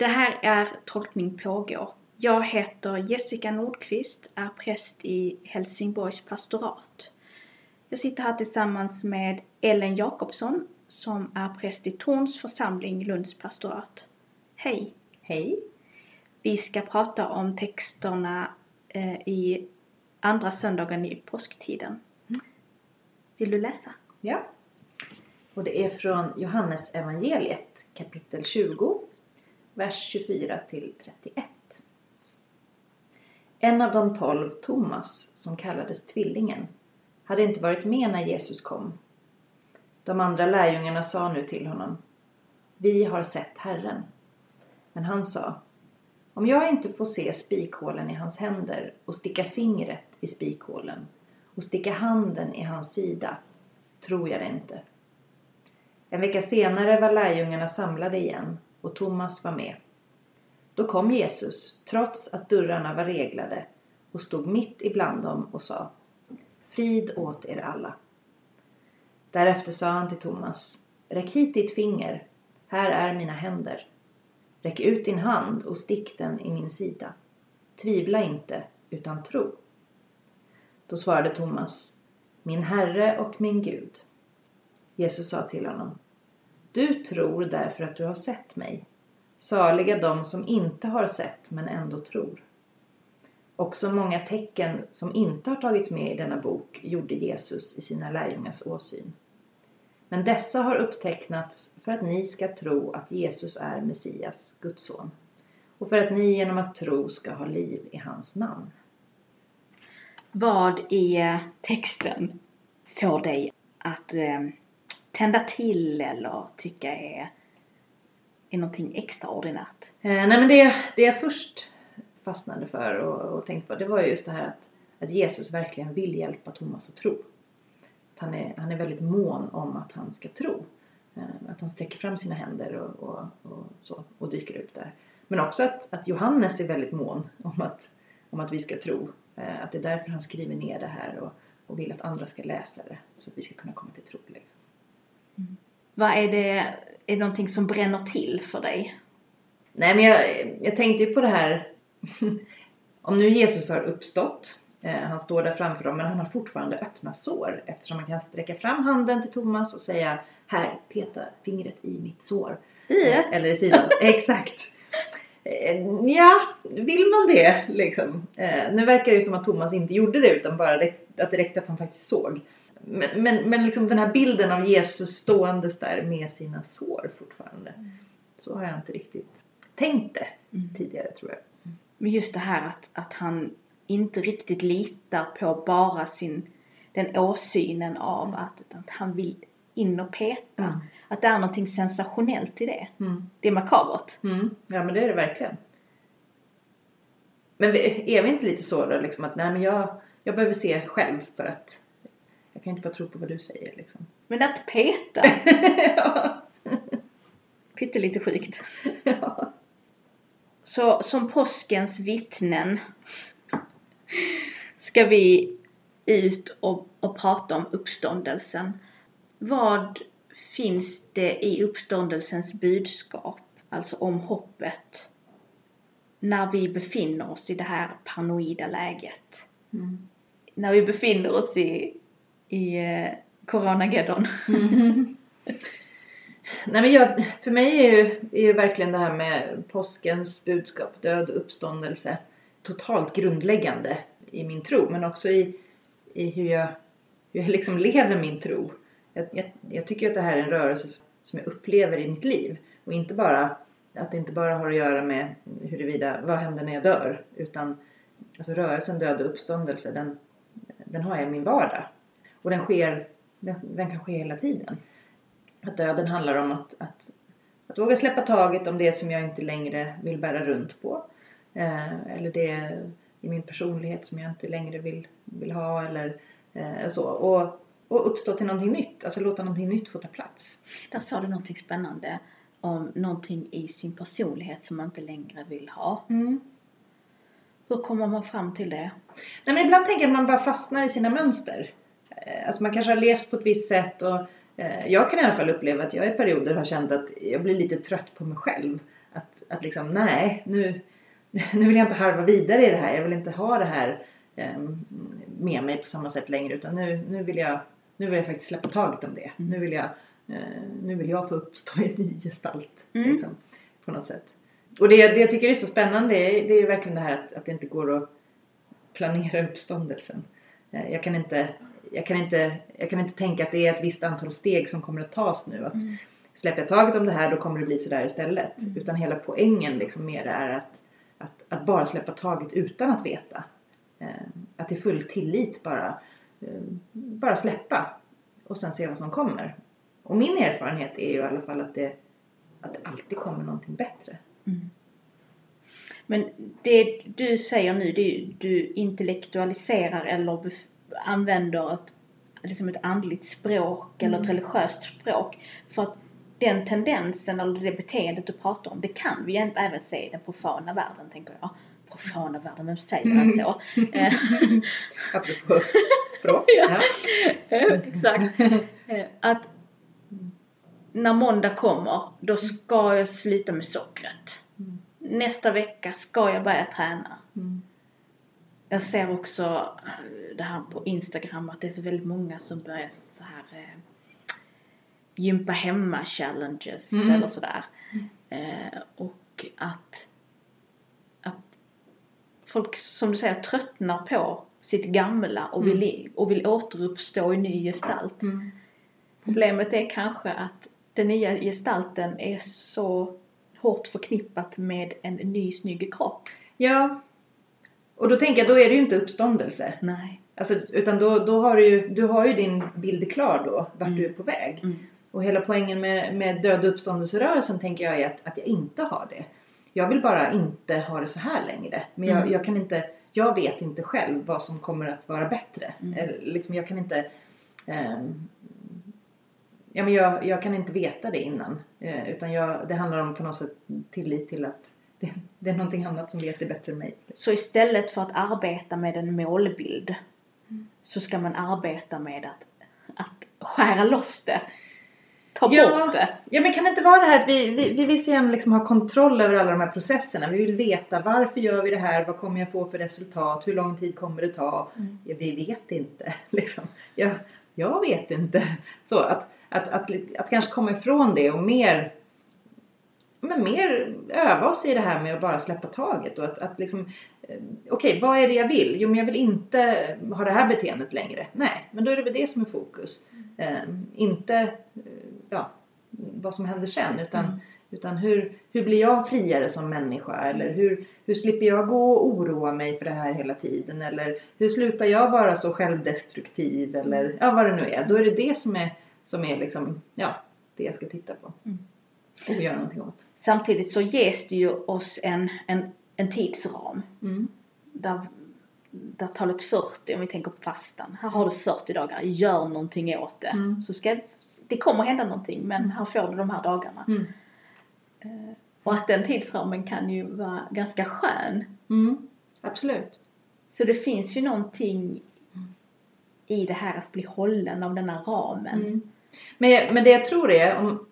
Det här är Tolkning pågår. Jag heter Jessica Nordqvist, är präst i Helsingborgs pastorat. Jag sitter här tillsammans med Ellen Jakobsson som är präst i Torns församling, Lunds pastorat. Hej! Hej! Vi ska prata om texterna eh, i andra söndagen i påsktiden. Vill du läsa? Ja. Och det är från Johannes evangeliet kapitel 20, vers 24 till 31. En av de tolv, Thomas, som kallades Tvillingen, hade inte varit med när Jesus kom. De andra lärjungarna sa nu till honom Vi har sett Herren. Men han sa Om jag inte får se spikhålen i hans händer och sticka fingret i spikhålen och sticka handen i hans sida tror jag det inte. En vecka senare var lärjungarna samlade igen och Thomas var med. Då kom Jesus, trots att dörrarna var reglade, och stod mitt ibland dem och sa Frid åt er alla. Därefter sa han till Thomas Räck hit ditt finger, här är mina händer. Räck ut din hand och stick den i min sida. Tvivla inte, utan tro. Då svarade Thomas Min Herre och min Gud. Jesus sa till honom du tror därför att du har sett mig. Saliga de som inte har sett men ändå tror. Också många tecken som inte har tagits med i denna bok gjorde Jesus i sina lärjungars åsyn. Men dessa har upptecknats för att ni ska tro att Jesus är Messias, Guds son, och för att ni genom att tro ska ha liv i hans namn. Vad i texten får dig att eh, tända till eller tycka är, är någonting extraordinärt? Eh, nej men det, det jag först fastnade för och, och tänkte på det var just det här att, att Jesus verkligen vill hjälpa Thomas att tro. Att han, är, han är väldigt mån om att han ska tro. Eh, att han sträcker fram sina händer och, och, och, så, och dyker upp där. Men också att, att Johannes är väldigt mån om att, om att vi ska tro. Eh, att det är därför han skriver ner det här och, och vill att andra ska läsa det. Så att vi ska kunna komma till tro. Liksom. Mm. Vad är det, är det någonting som bränner till för dig? Nej men jag, jag tänkte ju på det här om nu Jesus har uppstått, eh, han står där framför dem men han har fortfarande öppna sår eftersom man kan sträcka fram handen till Thomas och säga här, peta fingret i mitt sår. I? Eller i sidan. Exakt. Eh, ja, vill man det liksom? Eh, nu verkar det ju som att Thomas inte gjorde det utan bara att det räckte att han faktiskt såg. Men, men, men liksom den här bilden av Jesus ståendes där med sina sår fortfarande. Mm. Så har jag inte riktigt tänkt det mm. tidigare tror jag. Men just det här att, att han inte riktigt litar på bara sin, den åsynen av mm. att, att han vill in och peta. Mm. Att det är någonting sensationellt i det. Mm. Det är makabert. Mm. Ja men det är det verkligen. Men är vi inte lite så då liksom att nej men jag, jag behöver se själv för att jag kan inte bara tro på vad du säger liksom. Men att peta. ja. Pyttelite sjukt. ja. Så som påskens vittnen ska vi ut och, och prata om uppståndelsen. Vad finns det i uppståndelsens budskap, alltså om hoppet, när vi befinner oss i det här paranoida läget? Mm. När vi befinner oss i, i eh, coronageddon. Mm. Mm-hmm. Nej men jag, för mig är ju, är ju verkligen det här med påskens budskap, död och uppståndelse totalt grundläggande i min tro men också i, i hur, jag, hur jag liksom lever min tro. Jag, jag, jag tycker att det här är en rörelse som jag upplever i mitt liv och inte bara att det inte bara har att göra med huruvida, vad händer när jag dör utan alltså rörelsen död och uppståndelse den, den har jag i min vardag och den sker, den, den kan ske hela tiden. Att döden handlar om att, att, att våga släppa taget om det som jag inte längre vill bära runt på. Eh, eller det i min personlighet som jag inte längre vill, vill ha eller eh, så. Och, och uppstå till någonting nytt, alltså låta någonting nytt få ta plats. Där sa du någonting spännande om någonting i sin personlighet som man inte längre vill ha. Mm. Hur kommer man fram till det? Nej, men ibland tänker jag att man bara fastnar i sina mönster. Eh, alltså man kanske har levt på ett visst sätt och Eh, jag kan i alla fall uppleva att jag i perioder har känt att jag blir lite trött på mig själv. att, att liksom nej, nu, nu vill jag inte harva vidare i det här. Jag vill inte ha det här eh, med mig på samma sätt längre utan nu, nu, vill, jag, nu vill jag faktiskt släppa taget om det. Mm. Nu, vill jag, eh, nu vill jag få uppstå i en gestalt. Mm. Liksom, på något sätt. Och det, det jag tycker är så spännande är, det är verkligen det här att, att det inte går att planera uppståndelsen. Jag kan, inte, jag, kan inte, jag kan inte tänka att det är ett visst antal steg som kommer att tas nu. Att Mm. släpper jag taget om det här då kommer det bli sådär istället. Mm. Utan hela poängen liksom mer är att, att, att bara släppa taget utan att veta. Eh, att i full tillit bara, eh, bara släppa och sen se vad som kommer. Och min erfarenhet är ju i alla fall att det, att det alltid kommer någonting bättre. Mm. Men det du säger nu, det är ju, du intellektualiserar eller använder ett, liksom ett andligt språk eller ett Mm. religiöst språk. För att den tendensen eller det beteendet du pratar om, det kan vi även se i den profana världen, tänker jag. Profana världen, vem säger man så? Eh, Apropå språk. Ja. Eh, Exakt. Eh, Att när måndag kommer, då ska jag sluta med sockret. Mm. Nästa vecka ska jag börja träna. Mm. Jag ser också eh, det här på Instagram att det är så väldigt många som börjar så här eh, gympa hemma challenges Mm. eller sådär. Eh, och att, att folk som du säger tröttnar på sitt gamla och vill, och vill återuppstå i ny gestalt. Mm. Problemet är kanske att den nya gestalten är så hårt förknippat med en ny snygg kropp. Ja. Och då tänker jag, då är det ju inte uppståndelse. Nej. Alltså, utan då, då har du ju, du har ju din bild klar då, vart Mm. du är på väg. Mm. Och hela poängen med, med död och uppståndelserörelsen tänker jag är att, att jag inte har det. Jag vill bara inte ha det så här längre. Men jag, Mm. jag kan inte, jag vet inte själv vad som kommer att vara bättre. Mm. Eller, liksom, jag kan inte ehm, Ja, men jag, jag kan inte veta det innan. Eh, utan jag, det handlar om på något sätt tillit till att det, det är någonting annat som vet det bättre än mig. Så istället för att arbeta med en målbild så ska man arbeta med att, att skära loss det. Ta Ja. bort det. Ja men kan det inte vara det här att vi, vi, vi vill så gärna liksom ha kontroll över alla de här processerna. Vi vill veta varför gör vi det här? Vad kommer jag få för resultat? Hur lång tid kommer det ta? Mm. Ja, vi vet inte. Liksom. Jag, jag vet inte. Så att, att, att, att kanske komma ifrån det och mer men mer öva oss i det här med att bara släppa taget och att, att liksom eh, Okej, vad är det jag vill? Jo, men jag vill inte ha det här beteendet längre. Nej, men då är det väl det som är fokus. Eh, inte ja, vad som händer sen utan, Mm. utan hur, hur blir jag friare som människa? Eller hur, hur slipper jag gå och oroa mig för det här hela tiden? Eller hur slutar jag vara så självdestruktiv? Eller ja, vad det nu är. Då är det det som är, som är liksom, ja, det jag ska titta på. Mm. Och göra någonting åt. Samtidigt så ges det ju oss en, en, en tidsram. Mm. Där, där talet 40, om vi tänker på fastan. Här har du 40 dagar, gör någonting åt det. Mm. Så ska, det kommer hända någonting men här får du de här dagarna. Mm. Eh, och att den tidsramen kan ju vara ganska skön. Mm. Absolut. Så det finns ju någonting i det här att bli hållen av den här ramen. Mm. Men, jag- men det jag tror är om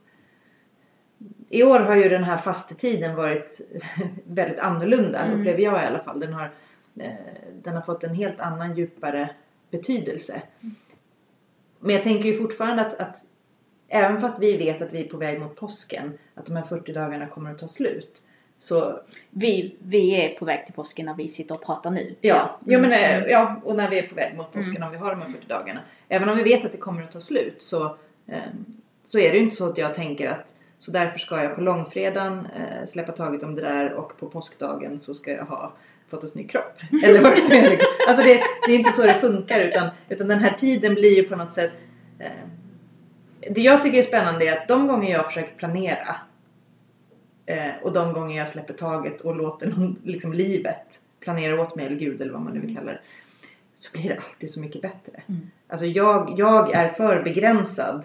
i år har ju den här fastetiden varit väldigt annorlunda Mm. upplever jag i alla fall. Den har, eh, den har fått en helt annan djupare betydelse. Men jag tänker ju fortfarande att, att även fast vi vet att vi är på väg mot påsken, att de här 40 dagarna kommer att ta slut. Så Vi, vi är på väg till påsken när vi sitter och pratar nu. Ja, ja, men, Mm. eh, ja, och när vi är på väg mot påsken om vi har de här 40 dagarna. Även om vi vet att det kommer att ta slut så, eh, så är det ju inte så att jag tänker att så därför ska jag på långfredagen eh, släppa taget om det där och på påskdagen så ska jag ha fått en snygg kropp. Eller vad det är liksom. Alltså det, det är inte så det funkar utan, utan den här tiden blir ju på något sätt eh, Det jag tycker är spännande är att de gånger jag försöker planera eh, och de gånger jag släpper taget och låter någon, liksom livet planera åt mig eller Gud eller vad man nu vill kalla det. Så blir det alltid så mycket bättre. Mm. Alltså jag, jag är för begränsad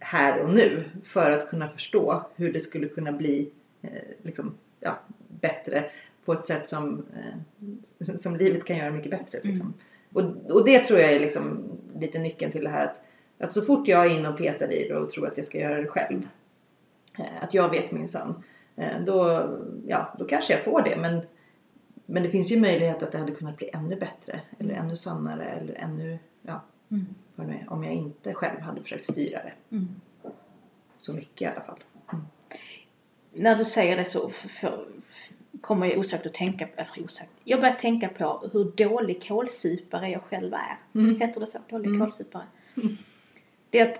här och nu för att kunna förstå hur det skulle kunna bli eh, liksom, ja, bättre på ett sätt som, eh, som livet kan göra mycket bättre. Liksom. Och, och det tror jag är liksom lite nyckeln till det här att, att så fort jag är inne och petar i det och tror att jag ska göra det själv. Eh, att jag vet minsann. Eh, då, ja, då kanske jag får det. Men, men det finns ju möjlighet att det hade kunnat bli ännu bättre. Eller ännu sannare. Eller ännu, Mm. om jag inte själv hade försökt styra det. Mm. Så mycket i alla fall. När du säger det så för, för, kommer jag osökt att tänka på, eller osökt, jag börjar tänka på hur dålig kålsupare jag själv är. Mm. Heter det så? Dålig Mm. kålsupare. Det är att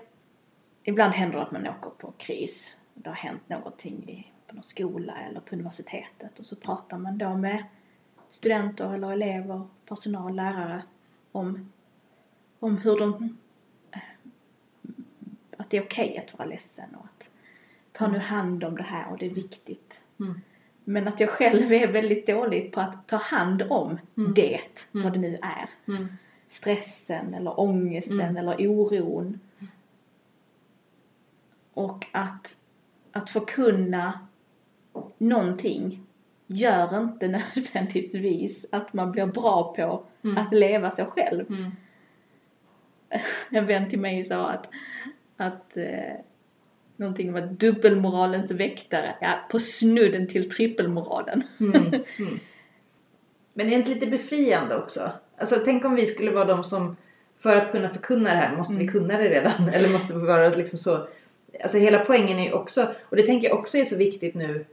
ibland händer det att man åker på kris. Det har hänt någonting i, på någon skola eller på universitetet och så pratar man då med studenter eller elever, personal, lärare om, om hur de eh, att det är okej att vara ledsen och att ta nu hand om det här och det är viktigt. Mm. Men att jag själv är väldigt dålig på att ta hand om Mm. det, Mm. vad det nu är. Mm. Stressen eller ångesten Mm. eller oron. Och att, att förkunna någonting gör inte nödvändigtvis att man blir bra på Mm. att leva sig själv. En vän till mig sa att, att eh, någonting var dubbelmoralens väktare, ja på snudden till trippelmoralen. Mm. Mm. Men är det inte lite befriande också? Alltså tänk om vi skulle vara de som för att kunna förkunna det här måste vi Mm. kunna det redan eller måste vi vara liksom så Alltså hela poängen är ju också och det tänker jag också är så viktigt nu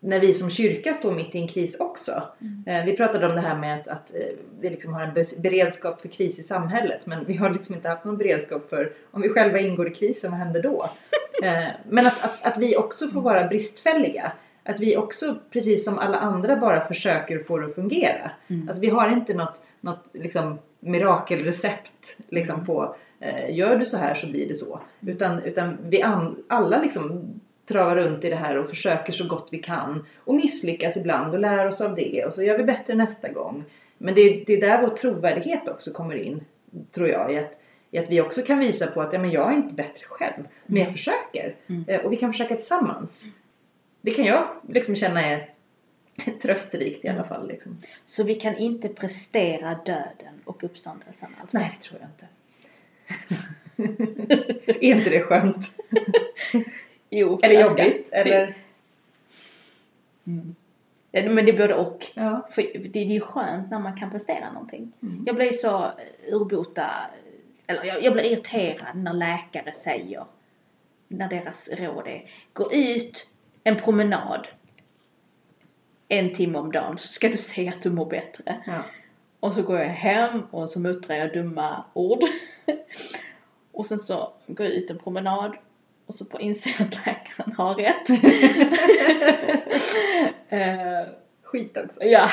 när vi som kyrka står mitt i en kris också. Mm. Eh, vi pratade om det här med att, att eh, vi liksom har en beredskap för kris i samhället men vi har liksom inte haft någon beredskap för om vi själva ingår i krisen, vad händer då? Eh, men att, att, att vi också får vara bristfälliga. Att vi också, precis som alla andra, bara försöker få det att fungera. Mm. Alltså vi har inte något, något liksom mirakelrecept liksom på eh, gör du så här så blir det så. Utan, utan vi an, alla liksom travar runt i det här och försöker så gott vi kan. Och misslyckas ibland och lär oss av det och så gör vi bättre nästa gång. Men det, är- det är där vår trovärdighet också kommer in, tror jag. I att, i att vi också kan visa på att ja, men jag är inte bättre själv, men jag försöker. Mm. Eh, Och vi kan försöka tillsammans. Det kan jag liksom känna är trösterikt i alla fall. Liksom. Så vi kan inte prestera döden och uppståndelsen alltså? Nej, det tror jag inte. är inte det skönt? Jo, Eller jobbigt? Eller? Mm. Men det är både och. Ja. För det är ju skönt när man kan prestera någonting. Mm. Jag blir så eh, urbota, eller jag, jag blir irriterad när läkare säger, när deras råd är, gå ut en promenad en timme om dagen så ska du se att du mår bättre. Ja. Och så går jag hem och så muttrar jag dumma ord. och sen så går jag ut en promenad och så på inser att läkaren har rätt. Eh, Skit också. ja.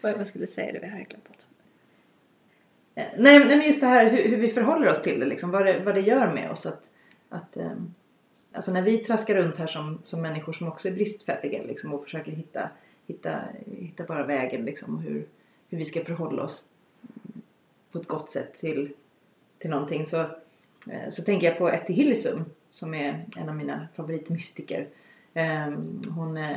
vad skulle säga? Det har jag glömt bort. Eh, Nej, nej men just det här hur, hur vi förhåller oss till det, liksom, vad, det vad det gör med oss. Att, att, ehm, alltså när vi traskar runt här som, som människor som också är bristfälliga liksom, och försöker hitta, hitta, hitta bara vägen liksom, och hur, hur vi ska förhålla oss på ett gott sätt till, till någonting så, Eh, så tänker jag på Etty Hillisum som är en av mina favoritmystiker. Ehm, hon eh,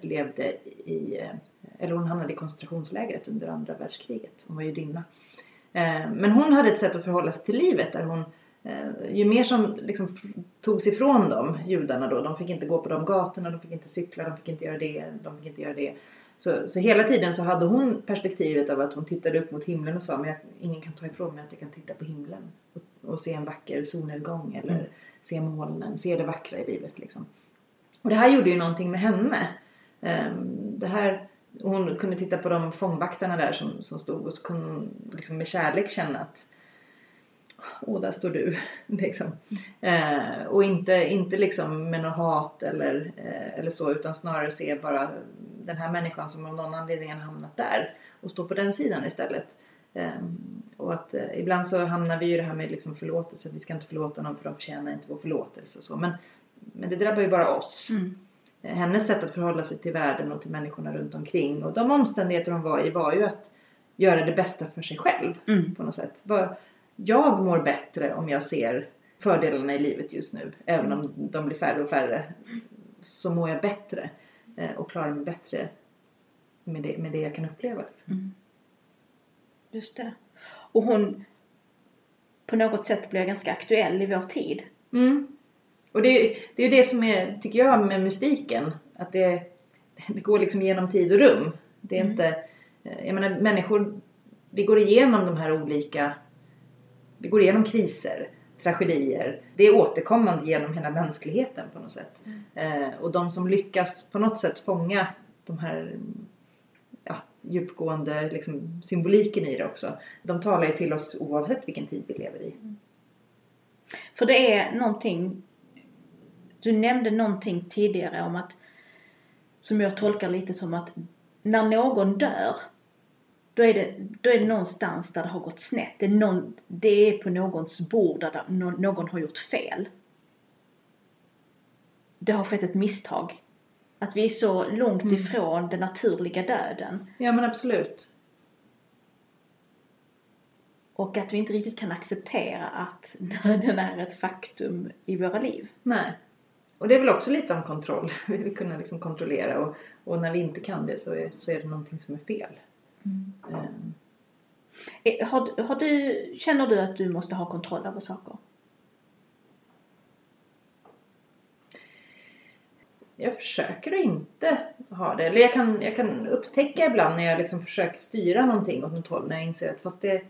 levde i, eh, eller hon hamnade i koncentrationslägret under andra världskriget. Hon var judinna. Ehm, men hon hade ett sätt att förhålla sig till livet där hon ju mer som liksom togs ifrån dem, judarna då, de fick inte gå på de gatorna, de fick inte cykla, de fick inte göra det, de fick inte göra det. Så, så hela tiden så hade hon perspektivet av att hon tittade upp mot himlen och sa men jag, ingen kan ta ifrån mig att jag kan titta på himlen och, och se en vacker solnedgång eller Mm. se molnen, se det vackra i livet liksom. Och det här gjorde ju någonting med henne. Ehm, Det här, hon kunde titta på de fångvaktarna där som, som stod och så kunde hon liksom med kärlek känna att Åh, där står du. liksom. Eh, och inte, inte liksom med något hat eller, eh, eller så utan snarare se bara den här människan som av någon anledning har hamnat där och stå på den sidan istället. Ehm, och att eh, ibland så hamnar vi ju i det här med liksom förlåtelse. Vi ska inte förlåta någon för de förtjänar inte vår förlåtelse och så. Men, men det drabbar ju bara oss. Mm. Eh, Hennes sätt att förhålla sig till världen och till människorna runt omkring och de omständigheter hon var i var ju att göra det bästa för sig själv Mm. på något sätt. Bara, Jag mår bättre om jag ser fördelarna i livet just nu. Även om de blir färre och färre. Så mår jag bättre eh, och klarar mig bättre med det, med det jag kan uppleva. Liksom. Mm. Just det. Och hon på något sätt blir ganska aktuell i vår tid. Mm. Och det, är- det är ju det som är, tycker jag, med mystiken. Att det, det går liksom genom tid och rum. Det är Mm. inte... eh, Jag menar människor, vi går igenom de här olika... Vi går igenom kriser, tragedier. Det är återkommande genom hela mänskligheten på något sätt. Eh, och de som lyckas på något sätt fånga de här ja, djupgående liksom, symboliken i det också. De talar ju till oss oavsett vilken tid vi lever i. För det är någonting, du nämnde någonting tidigare om att, som jag tolkar lite som att när någon dör, då är det, då är det någonstans där det har gått snett. Det är, någon, det är på någons bord där någon har gjort fel. Det har skett ett misstag. Att vi är så långt Mm. ifrån den naturliga döden. Ja men absolut. Och att vi inte riktigt kan acceptera att döden är ett faktum i våra liv. Nej. Och det är väl också lite om kontroll. Vi vill kunna liksom kontrollera och, och när vi inte kan det så är, så är det någonting som är fel. Ehm, Eh, Har, har du, känner du att du måste ha kontroll över saker? jag försöker att inte ha det. Eller jag kan, jag kan upptäcka ibland när jag liksom försöker styra någonting åt något håll. När jag inser att fast det,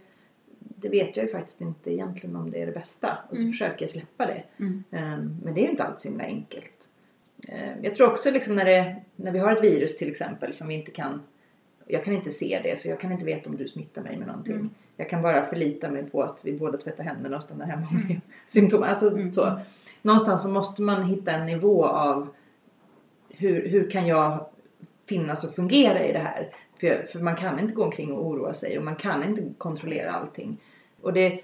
det vet jag ju faktiskt inte egentligen om det är det bästa. Och så Mm. försöker jag släppa det. Mm. Ehm, Men det är ju inte alls så himla enkelt. Ehm, Jag tror också liksom när, det, när vi har ett virus till exempel som vi inte kan jag kan inte se det så jag kan inte veta om du smittar mig med någonting. Mm. Jag kan bara förlita mig på att vi båda tvättar händerna och stannar hemma med symptom. Alltså Mm. så. Någonstans så måste man hitta en nivå av hur, hur kan jag finnas och fungera i det här? För, för man kan inte gå omkring och oroa sig och man kan inte kontrollera allting. Och det,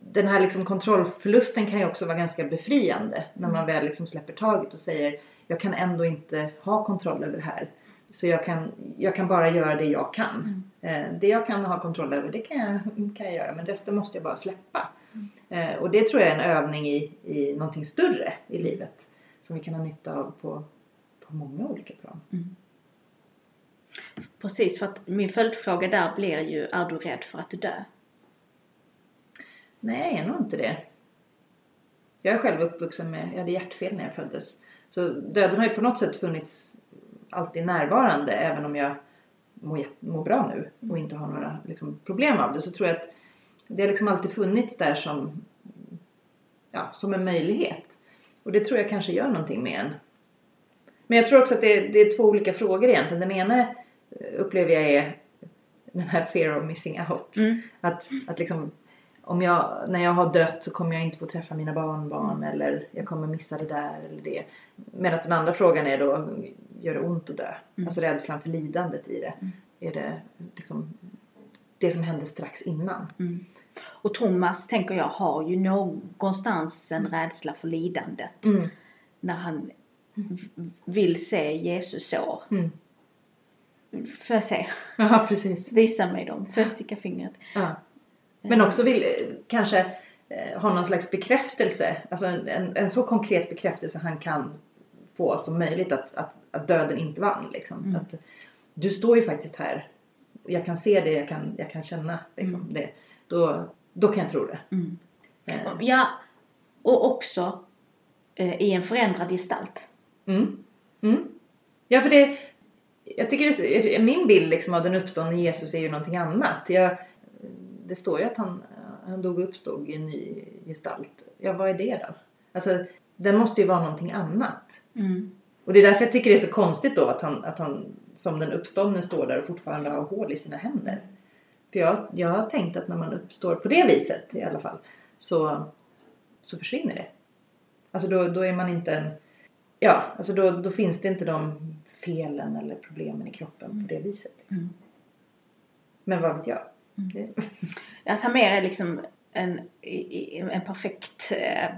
den här liksom kontrollförlusten kan ju också vara ganska befriande när man väl liksom släpper taget och säger jag kan ändå inte ha kontroll över det här. Så jag kan, jag kan bara göra det jag kan. Eh, det jag kan ha kontroll över det kan jag, kan jag göra men resten måste jag bara släppa. Eh, och det tror jag är en övning i, i någonting större i livet. Som vi kan ha nytta av på, på många olika plan. Precis, för att min följdfråga där blir ju, är du rädd för att dö? Nej, jag är nog inte det. Jag är själv uppvuxen med, jag hade hjärtfel när jag föddes. Så döden har ju på något sätt funnits alltid närvarande även om jag mår, mår bra nu och inte har några liksom, problem av det. Så tror jag att det har liksom alltid funnits där som, ja, som en möjlighet. Och det tror jag kanske gör någonting med en. Men jag tror också att det, det är två olika frågor egentligen. Den ena eh, upplever jag är den här fear of missing out. Mm. Att, att liksom, om jag, när jag har dött så kommer jag inte få träffa mina barnbarn eller jag kommer missa det där eller det. Medan den andra frågan är då, gör det ont att dö? Mm. Alltså rädslan för lidandet i det. Mm. Är det liksom det som hände strax innan? Mm. Och Thomas, tänker jag, har ju någonstans en rädsla för lidandet. Mm. När han v- vill se Jesus så. Mm. Får jag se? Ja, precis. Visa mig dem. Jag sticka fingret? Ja. Men också vill kanske eh, ha någon slags bekräftelse. Alltså en, en, en så konkret bekräftelse han kan få som möjligt att, att, att döden inte vann. Liksom. Mm. Att, du står ju faktiskt här. Jag kan se det, jag kan, jag kan känna liksom, Mm. det. Då, då kan jag tro det. Mm. Eh, Ja, och också eh, i en förändrad gestalt. Mm. Mm. Ja, för det... Jag tycker det, min bild liksom av den uppståndne Jesus är ju någonting annat. Jag, det står ju att han, han dog och uppstod i en ny gestalt. Ja, vad är det då? Alltså, den måste ju vara någonting annat. Mm. Och det är därför jag tycker det är så konstigt då att han, att han som den uppståndne står där och fortfarande har hål i sina händer. För jag, jag har tänkt att när man uppstår på det viset i alla fall så, så försvinner det. Alltså då, då är man inte en... Ja, alltså då, då finns det inte de felen eller problemen i kroppen på det viset. Liksom. Mm. Men vad vet jag? Mm. Det, Att han mer är liksom en, en perfekt eh,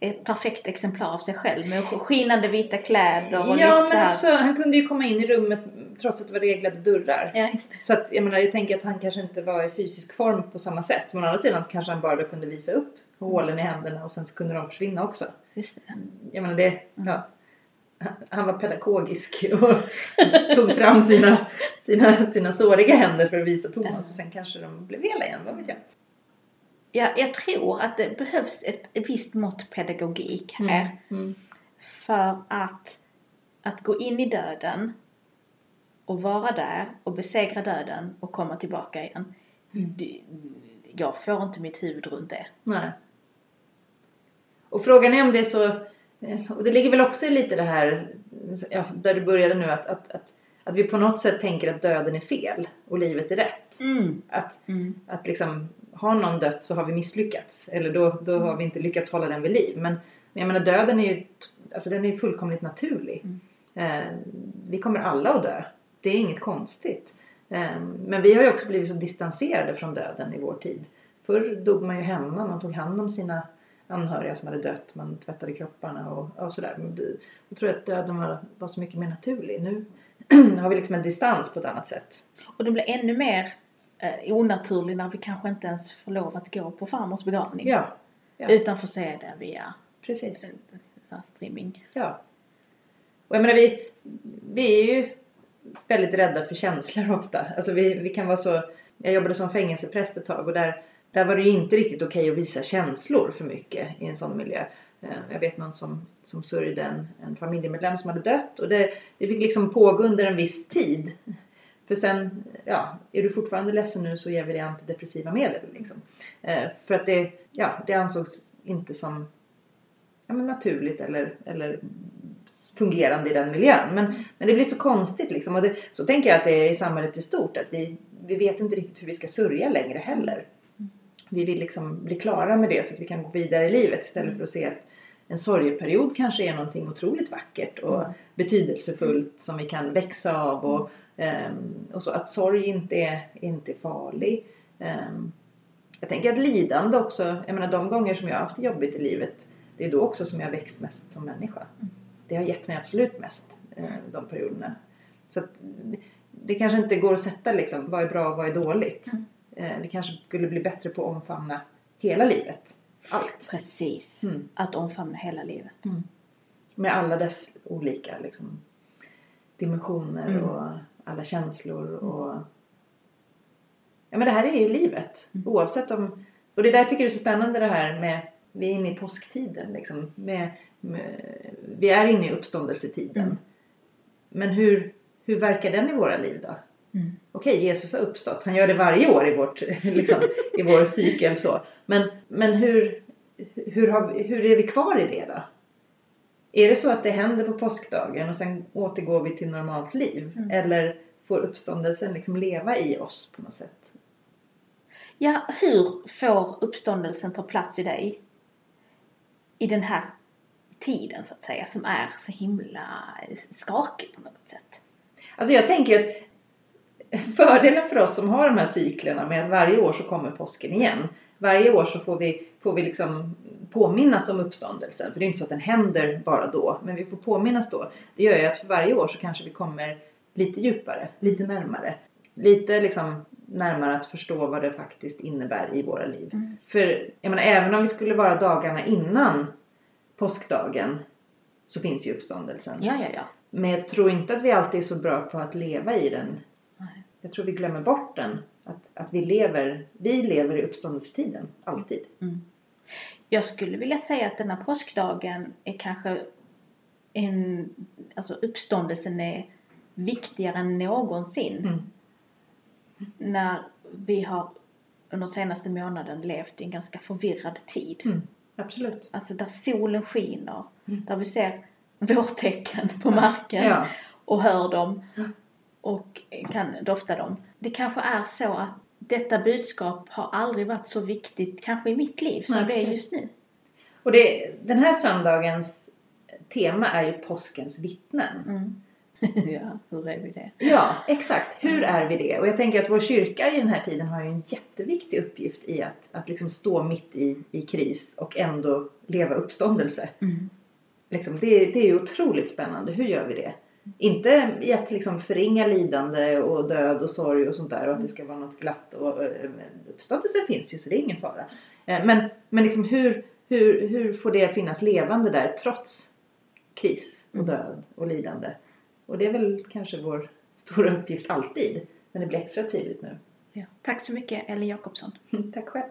ett perfekt exemplar av sig själv med skinande vita kläder och ja, men här. också han kunde ju komma in i rummet trots att det var reglade dörrar. Ja, just det. Så att jag menar, jag tänker att han kanske inte var i fysisk form på samma sätt. Men å andra sidan kanske han bara då kunde visa upp hålen i händerna och sen så kunde de försvinna också. Just det. Jag menar det, ja. Han- var pedagogisk och tog fram sina, sina, sina såriga händer för att visa Thomas och sen kanske de blev hela igen, vad vet jag. jag, jag tror att det behövs ett, visst mått pedagogik här. Mm. För att, att gå in i döden och vara där och besegra döden och komma tillbaka igen. Mm. Jag får inte mitt huvud runt det. Nej. Och frågan är om det är så... eh, Och det ligger väl också i lite det här, ja, där du började nu, att, att, att, att vi på något sätt tänker att döden är fel och livet är rätt. Mm. Att, Mm. att liksom, har någon dött så har vi misslyckats. Eller då, då har vi inte lyckats hålla den vid liv. Men, men jag menar döden är ju, alltså den är fullkomligt naturlig. Mm. Eh, vi kommer alla att dö. Det är inget konstigt. Eh, men vi har ju också blivit så distanserade från döden i vår tid. Förr dog man ju hemma, man tog hand om sina anhöriga som hade dött, man tvättade kropparna och, och sådär. Jag tror att döden var, var så mycket mer naturlig. Nu har vi liksom en distans på ett annat sätt. Och det blir ännu mer eh, onaturlig när vi kanske inte ens får lov att gå på farmors begravning. Ja, ja. Utan får se det via precis. eh, streaming. Ja. Och jag menar vi, vi är ju väldigt rädda för känslor ofta. Alltså vi, vi kan vara så, jag jobbade som fängelsepräst ett tag och där, där var det ju inte riktigt okej att visa känslor för mycket i en sån miljö. Eh, jag vet någon som, som sörjde en, en familjemedlem som hade dött och det, det fick liksom pågå under en viss tid. För sen, ja, är du fortfarande ledsen nu så ger vi dig antidepressiva medel liksom. Eh, för att det, ja, det ansågs inte som ja, men naturligt eller, eller fungerande i den miljön. Men, men det blir så konstigt liksom. Och det, så tänker jag att det är i samhället i stort. Att vi, vi vet inte riktigt hur vi ska sörja längre heller. Vi vill liksom bli klara med det så att vi kan gå vidare i livet istället för att se att en sorgeperiod kanske är någonting otroligt vackert och betydelsefullt som vi kan växa av och, ehm, och så. Att sorg inte är, inte är farlig. Ehm, jag tänker att lidande också, jag menar de gånger som jag har haft det jobbigt i livet det är då också som jag har växt mest som människa. Det har gett mig absolut mest eh, de perioderna. Så att det kanske inte går att sätta liksom, vad är bra och vad är dåligt. Mm. Eh, vi kanske skulle bli bättre på att omfamna hela livet. Allt. Precis. Mm. Att omfamna hela livet. Med alla dess olika liksom, dimensioner Mm. och alla känslor och... Ja men det här är ju livet. Mm. Oavsett om... Och det där tycker jag är så spännande det här med... Vi är inne i påsktiden liksom. Med, med, vi är inne i uppståndelsetiden. Mm. Men hur, hur verkar den i våra liv då? Mm. Okej, Jesus har uppstått. Han gör det varje år i, vårt, liksom, i vår cykel. Så. Men, men hur, hur, har, hur är vi kvar i det då? Är det så att det händer på påskdagen och sen återgår vi till normalt liv? Mm. Eller får uppståndelsen liksom leva i oss på något sätt? Ja, hur får uppståndelsen ta plats i dig? I den här tiden så att säga som är så himla skakig på något sätt. Alltså jag tänker att fördelen för oss som har de här cyklerna med att varje år så kommer påsken igen. Varje år så får vi, får vi liksom påminnas om uppståndelsen. För det är inte så att den händer bara då. Men vi får påminnas då. Det gör ju att för varje år så kanske vi kommer lite djupare, lite närmare. Lite liksom närmare att förstå vad det faktiskt innebär i våra liv. Mm. För jag menar, även om vi skulle vara dagarna innan påskdagen så finns ju uppståndelsen. Ja, ja, ja. Men jag tror inte att vi alltid är så bra på att leva i den. Jag tror vi glömmer bort den. Att, att vi lever, vi lever i uppståndelsetiden. Alltid. Mm. Jag skulle vilja säga att denna påskdagen är kanske en, alltså uppståndelsen är viktigare än någonsin. Mm. När vi har under senaste månaden levt i en ganska förvirrad tid. Mm. Absolut. Alltså där solen skiner, Mm. där vi ser vårtecken på marken Ja. och hör dem. Och kan dofta dem. Det kanske är så att detta budskap har aldrig varit så viktigt, kanske i mitt liv, som Nej, det är just nu. Och det, den här söndagens tema är ju påskens vittnen. Mm. ja, hur är vi det? Ja, exakt. Hur är vi det? Och jag tänker att vår kyrka i den här tiden har ju en jätteviktig uppgift i att, att liksom stå mitt i, i kris och ändå leva uppståndelse. Mm. Liksom, det, det är ju otroligt spännande. Hur gör vi det? Inte i att liksom förringa lidande och död och sorg och sånt där och att det ska vara något glatt. Och, eh, uppståndelsen finns ju så det är ingen fara. Eh, Men, men liksom hur, hur, hur får det finnas levande där trots kris och Mm. död och lidande? Och det är väl kanske vår stora uppgift alltid. Men det blir extra tydligt nu. Ja. Tack så mycket Elin Jakobsson. Tack själv.